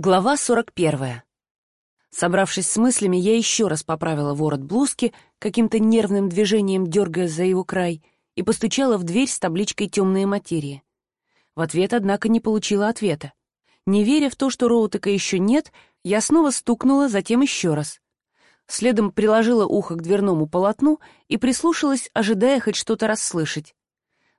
Глава 41. Собравшись с мыслями, я еще раз поправила ворот блузки, каким-то нервным движением дергая за его край, и постучала в дверь с табличкой «Темные материи». В ответ, однако, не получила ответа. Не веря в то, что Роутека еще нет, я снова стукнула, затем еще раз. Следом приложила ухо к дверному полотну и прислушалась, ожидая хоть что-то расслышать.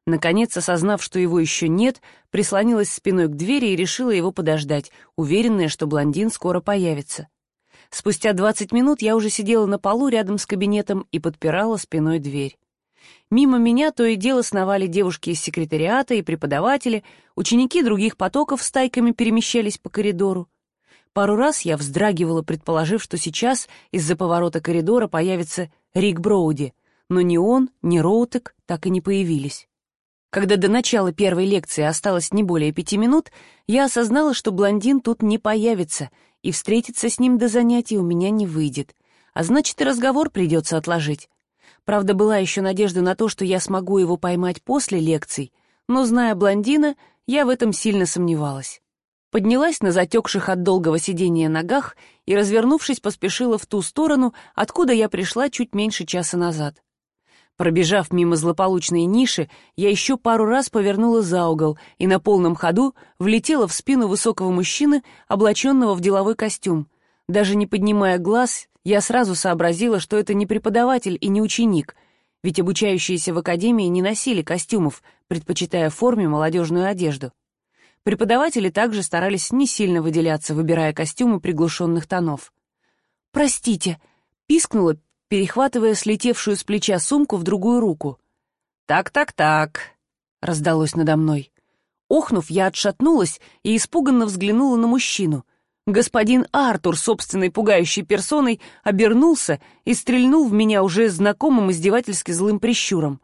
Наконец, осознав, что его еще нет, прислонилась спиной к двери и решила его подождать, уверенная, что блондин скоро появится. Спустя двадцать минут я уже сидела на полу рядом с кабинетом и подпирала спиной дверь. Мимо меня то и дело сновали девушки из секретариата и преподаватели, ученики других потоков стайками перемещались по коридору. Пару раз я вздрагивала, предположив, что сейчас из-за поворота коридора появится Рик Броуди, но ни он, ни Роутек так и не появились. Когда до начала первой лекции осталось не более пяти минут, я осознала, что блондин тут не появится, и встретиться с ним до занятий у меня не выйдет. А значит, и разговор придется отложить. Правда, была еще надежда на то, что я смогу его поймать после лекций, но, зная блондина, я в этом сильно сомневалась. Поднялась на затекших от долгого сидения ногах и, развернувшись, поспешила в ту сторону, откуда я пришла чуть меньше часа назад. Пробежав мимо злополучной ниши, я еще пару раз повернула за угол и на полном ходу влетела в спину высокого мужчины, облаченного в деловой костюм. Даже не поднимая глаз, я сразу сообразила, что это не преподаватель и не ученик, ведь обучающиеся в академии не носили костюмов, предпочитая форме молодежную одежду. Преподаватели также старались не сильно выделяться, выбирая костюмы приглушенных тонов. «Простите», — пискнула, перехватывая слетевшую с плеча сумку в другую руку. «Так-так-так», — раздалось надо мной. Охнув, я отшатнулась и испуганно взглянула на мужчину. Господин Артур, собственной пугающей персоной, обернулся и стрельнул в меня уже знакомым издевательски злым прищуром.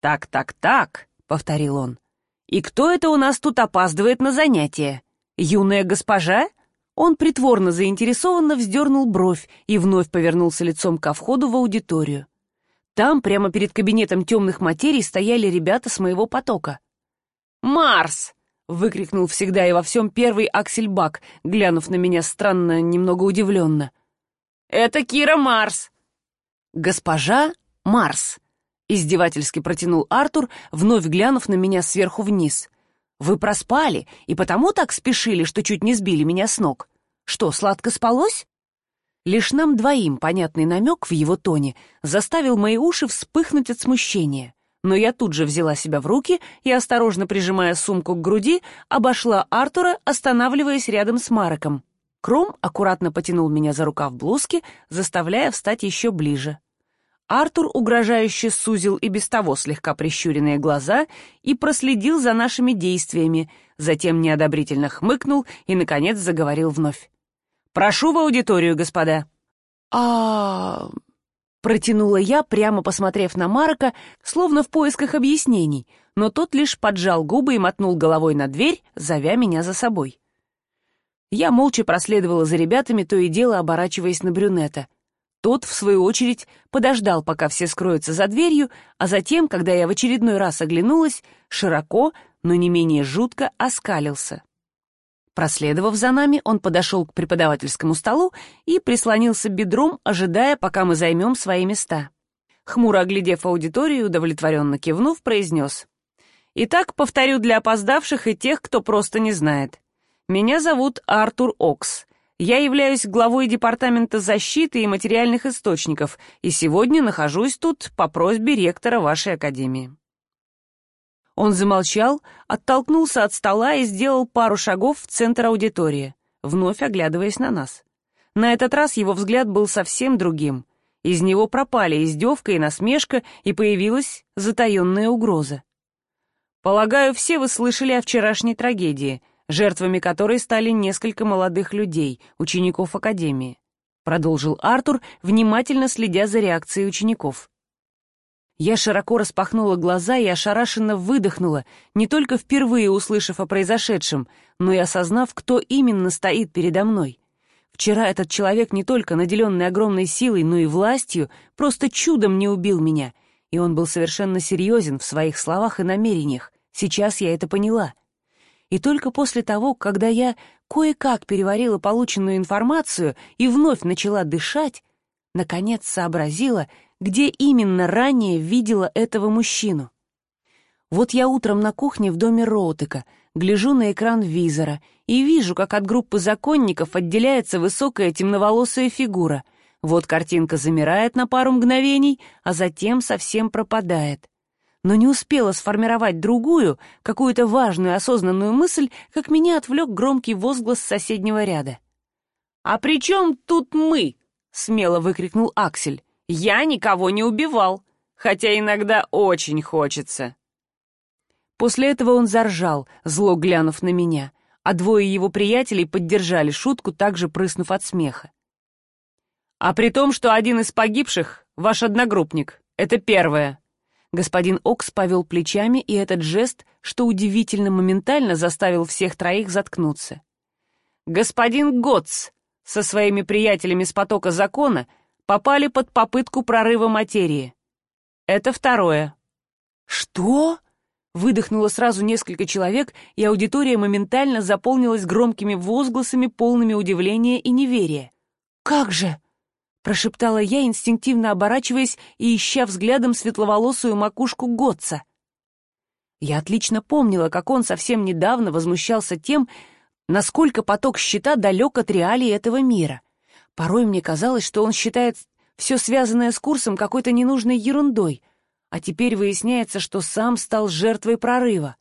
«Так-так-так», — повторил он. «И кто это у нас тут опаздывает на занятия? Юная госпожа?» Он притворно заинтересованно вздернул бровь и вновь повернулся лицом ко входу в аудиторию. Там, прямо перед кабинетом темных материй, стояли ребята с моего потока. «Марс!» — выкрикнул всегда и во всем первый Аксельбак, глянув на меня странно, немного удивленно. «Это Кира Марс!» «Госпожа Марс!» — издевательски протянул Артур, вновь глянув на меня сверху вниз. Вы проспали и потому так спешили, что чуть не сбили меня с ног. Что, сладко спалось?» Лишь нам двоим понятный намек в его тоне заставил мои уши вспыхнуть от смущения. Но я тут же взяла себя в руки и, осторожно прижимая сумку к груди, обошла Артура, останавливаясь рядом с Мароком. Кром аккуратно потянул меня за рукав блузки, заставляя встать еще ближе. Артур угрожающе сузил и без того слегка прищуренные глаза и проследил за нашими действиями, затем неодобрительно хмыкнул и, наконец, заговорил вновь. «Прошу в аудиторию, господа». «А...» — протянула я, прямо посмотрев на Марка, словно в поисках объяснений, но тот лишь поджал губы и мотнул головой на дверь, зовя меня за собой. Я молча проследовала за ребятами, то и дело оборачиваясь на брюнета. Тот, в свою очередь, подождал, пока все скроются за дверью, а затем, когда я в очередной раз оглянулась, широко, но не менее жутко оскалился. Проследовав за нами, он подошел к преподавательскому столу и прислонился бедром, ожидая, пока мы займем свои места. Хмуро оглядев аудиторию удовлетворенно кивнув, произнес. «Итак, повторю для опоздавших и тех, кто просто не знает. Меня зовут Артур Окс. Я являюсь главой Департамента защиты и материальных источников, и сегодня нахожусь тут по просьбе ректора вашей академии». Он замолчал, оттолкнулся от стола и сделал пару шагов в центр аудитории, вновь оглядываясь на нас. На этот раз его взгляд был совсем другим. Из него пропали издевка и насмешка, и появилась затаенная угроза. «Полагаю, все вы слышали о вчерашней трагедии», жертвами которой стали несколько молодых людей, учеников Академии. Продолжил Артур, внимательно следя за реакцией учеников. Я широко распахнула глаза и ошарашенно выдохнула, не только впервые услышав о произошедшем, но и осознав, кто именно стоит передо мной. Вчера этот человек, не только наделенный огромной силой, но и властью, просто чудом не убил меня, и он был совершенно серьезен в своих словах и намерениях. Сейчас я это поняла — И только после того, когда я кое-как переварила полученную информацию и вновь начала дышать, наконец сообразила, где именно ранее видела этого мужчину. Вот я утром на кухне в доме Роутека гляжу на экран визора и вижу, как от группы законников отделяется высокая темноволосая фигура. Вот картинка замирает на пару мгновений, а затем совсем пропадает но не успела сформировать другую, какую-то важную осознанную мысль, как меня отвлек громкий возглас соседнего ряда. «А при чем тут мы?» — смело выкрикнул Аксель. «Я никого не убивал, хотя иногда очень хочется». После этого он заржал, зло глянув на меня, а двое его приятелей поддержали шутку, также прыснув от смеха. «А при том, что один из погибших — ваш одногруппник, это первое», Господин Окс повел плечами, и этот жест, что удивительно моментально заставил всех троих заткнуться. «Господин Готс со своими приятелями с потока закона попали под попытку прорыва материи. Это второе». «Что?» — выдохнуло сразу несколько человек, и аудитория моментально заполнилась громкими возгласами, полными удивления и неверия. «Как же?» Прошептала я, инстинктивно оборачиваясь и ища взглядом светловолосую макушку Готца. Я отлично помнила, как он совсем недавно возмущался тем, насколько поток щита далек от реалий этого мира. Порой мне казалось, что он считает все связанное с курсом какой-то ненужной ерундой, а теперь выясняется, что сам стал жертвой прорыва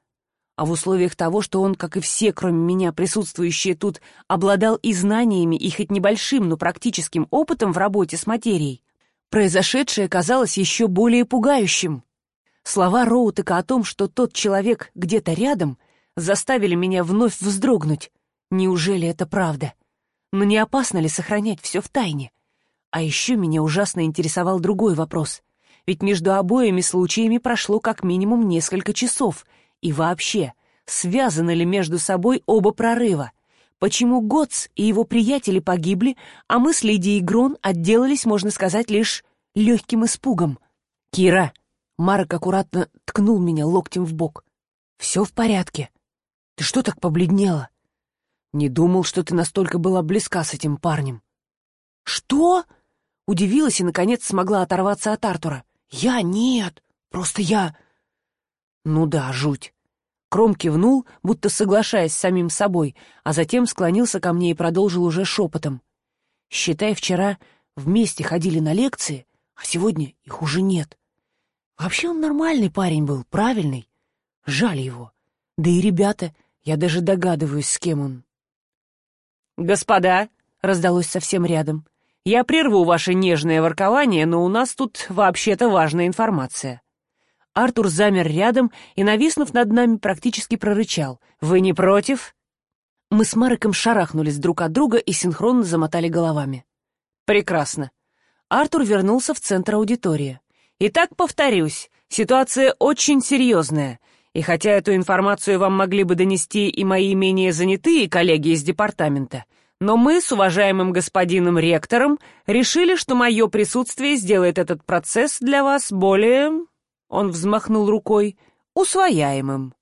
а в условиях того, что он, как и все, кроме меня, присутствующие тут, обладал и знаниями, и хоть небольшим, но практическим опытом в работе с материей, произошедшее казалось еще более пугающим. Слова Роутека о том, что тот человек где-то рядом, заставили меня вновь вздрогнуть. Неужели это правда? Но не опасно ли сохранять все в тайне? А еще меня ужасно интересовал другой вопрос. Ведь между обоими случаями прошло как минимум несколько часов — и вообще, связаны ли между собой оба прорыва? Почему Готс и его приятели погибли, а мы с Лидией Грон отделались, можно сказать, лишь легким испугом? «Кира!» — Марк аккуратно ткнул меня локтем в бок. «Все в порядке. Ты что так побледнела?» «Не думал, что ты настолько была близка с этим парнем». «Что?» — удивилась и, наконец, смогла оторваться от Артура. «Я нет, просто я...» «Ну да, жуть. Кром кивнул, будто соглашаясь с самим собой, а затем склонился ко мне и продолжил уже шепотом. «Считай, вчера вместе ходили на лекции, а сегодня их уже нет. Вообще он нормальный парень был, правильный. Жаль его. Да и ребята, я даже догадываюсь, с кем он». «Господа!» — раздалось совсем рядом. «Я прерву ваше нежное воркование, но у нас тут вообще-то важная информация». Артур замер рядом и, нависнув над нами, практически прорычал. «Вы не против?» Мы с Мареком шарахнулись друг от друга и синхронно замотали головами. «Прекрасно». Артур вернулся в центр аудитории. «Итак, повторюсь, ситуация очень серьезная, и хотя эту информацию вам могли бы донести и мои менее занятые коллеги из департамента, но мы с уважаемым господином ректором решили, что мое присутствие сделает этот процесс для вас более он взмахнул рукой, усвояемым.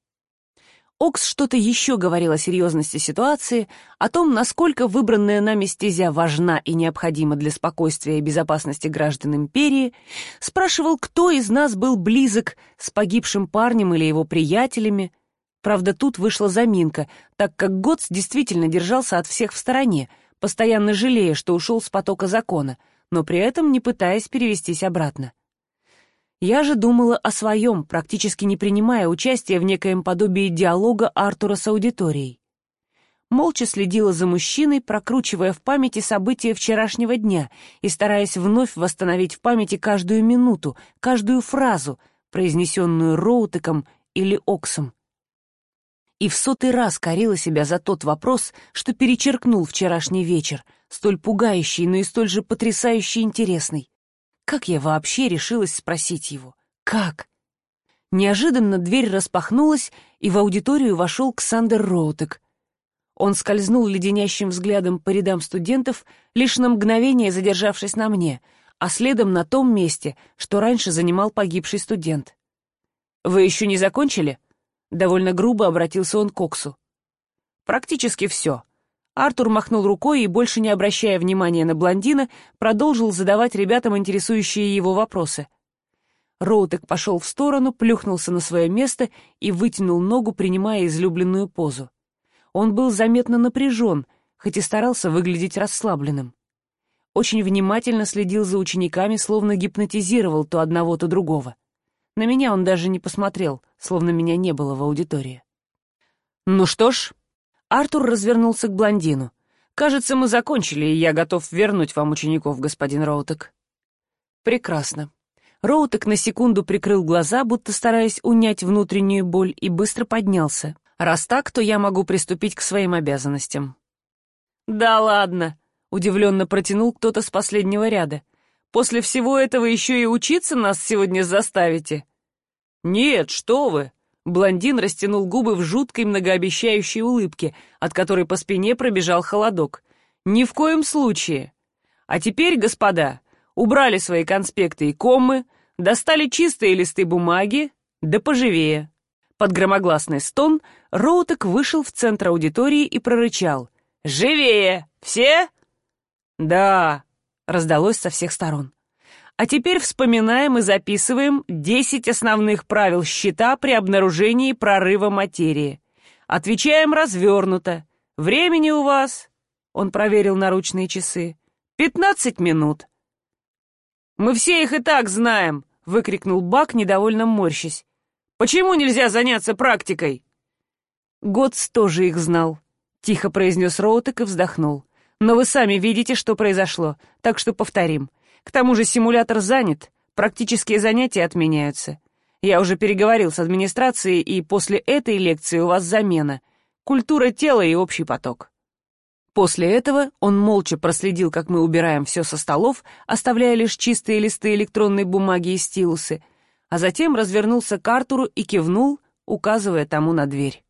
Окс что-то еще говорил о серьезности ситуации, о том, насколько выбранная нами стезя важна и необходима для спокойствия и безопасности граждан империи, спрашивал, кто из нас был близок с погибшим парнем или его приятелями. Правда, тут вышла заминка, так как Готс действительно держался от всех в стороне, постоянно жалея, что ушел с потока закона, но при этом не пытаясь перевестись обратно. Я же думала о своем, практически не принимая участия в некоем подобии диалога Артура с аудиторией. Молча следила за мужчиной, прокручивая в памяти события вчерашнего дня и стараясь вновь восстановить в памяти каждую минуту, каждую фразу, произнесенную Роутеком или Оксом. И в сотый раз корила себя за тот вопрос, что перечеркнул вчерашний вечер, столь пугающий, но и столь же потрясающе интересный. Как я вообще решилась спросить его? Как? Неожиданно дверь распахнулась, и в аудиторию вошел Ксандер Роутек. Он скользнул леденящим взглядом по рядам студентов, лишь на мгновение задержавшись на мне, а следом на том месте, что раньше занимал погибший студент. «Вы еще не закончили?» Довольно грубо обратился он к Оксу. Практически все. Артур махнул рукой и, больше не обращая внимания на блондина, продолжил задавать ребятам интересующие его вопросы. Роутек пошел в сторону, плюхнулся на свое место и вытянул ногу, принимая излюбленную позу. Он был заметно напряжен, хоть и старался выглядеть расслабленным. Очень внимательно следил за учениками, словно гипнотизировал то одного, то другого. На меня он даже не посмотрел, словно меня не было в аудитории. «Ну что ж, Артур развернулся к блондину. «Кажется, мы закончили, и я готов вернуть вам учеников, господин Роутек». «Прекрасно». Роутек на секунду прикрыл глаза, будто стараясь унять внутреннюю боль, и быстро поднялся. «Раз так, то я могу приступить к своим обязанностям». «Да ладно!» — удивленно протянул кто-то с последнего ряда. «После всего этого еще и учиться нас сегодня заставите?» «Нет, что вы!» Блондин растянул губы в жуткой многообещающей улыбке, от которой по спине пробежал холодок. «Ни в коем случае! А теперь, господа, убрали свои конспекты и коммы, достали чистые листы бумаги, да поживее!» Под громогласный стон Роутек вышел в центр аудитории и прорычал. «Живее! Все?» «Да!» — раздалось со всех сторон. А теперь вспоминаем и записываем 10 основных правил счета при обнаружении прорыва материи. Отвечаем развернуто. Времени у вас, он проверил наручные часы, 15 минут. «Мы все их и так знаем!» — выкрикнул Бак, недовольно морщась. «Почему нельзя заняться практикой?» Готс тоже их знал, — тихо произнес Роутек и вздохнул. «Но вы сами видите, что произошло, так что повторим. К тому же симулятор занят, практические занятия отменяются. Я уже переговорил с администрацией, и после этой лекции у вас замена. Культура тела и общий поток». После этого он молча проследил, как мы убираем все со столов, оставляя лишь чистые листы электронной бумаги и стилусы, а затем развернулся к Артуру и кивнул, указывая тому на дверь.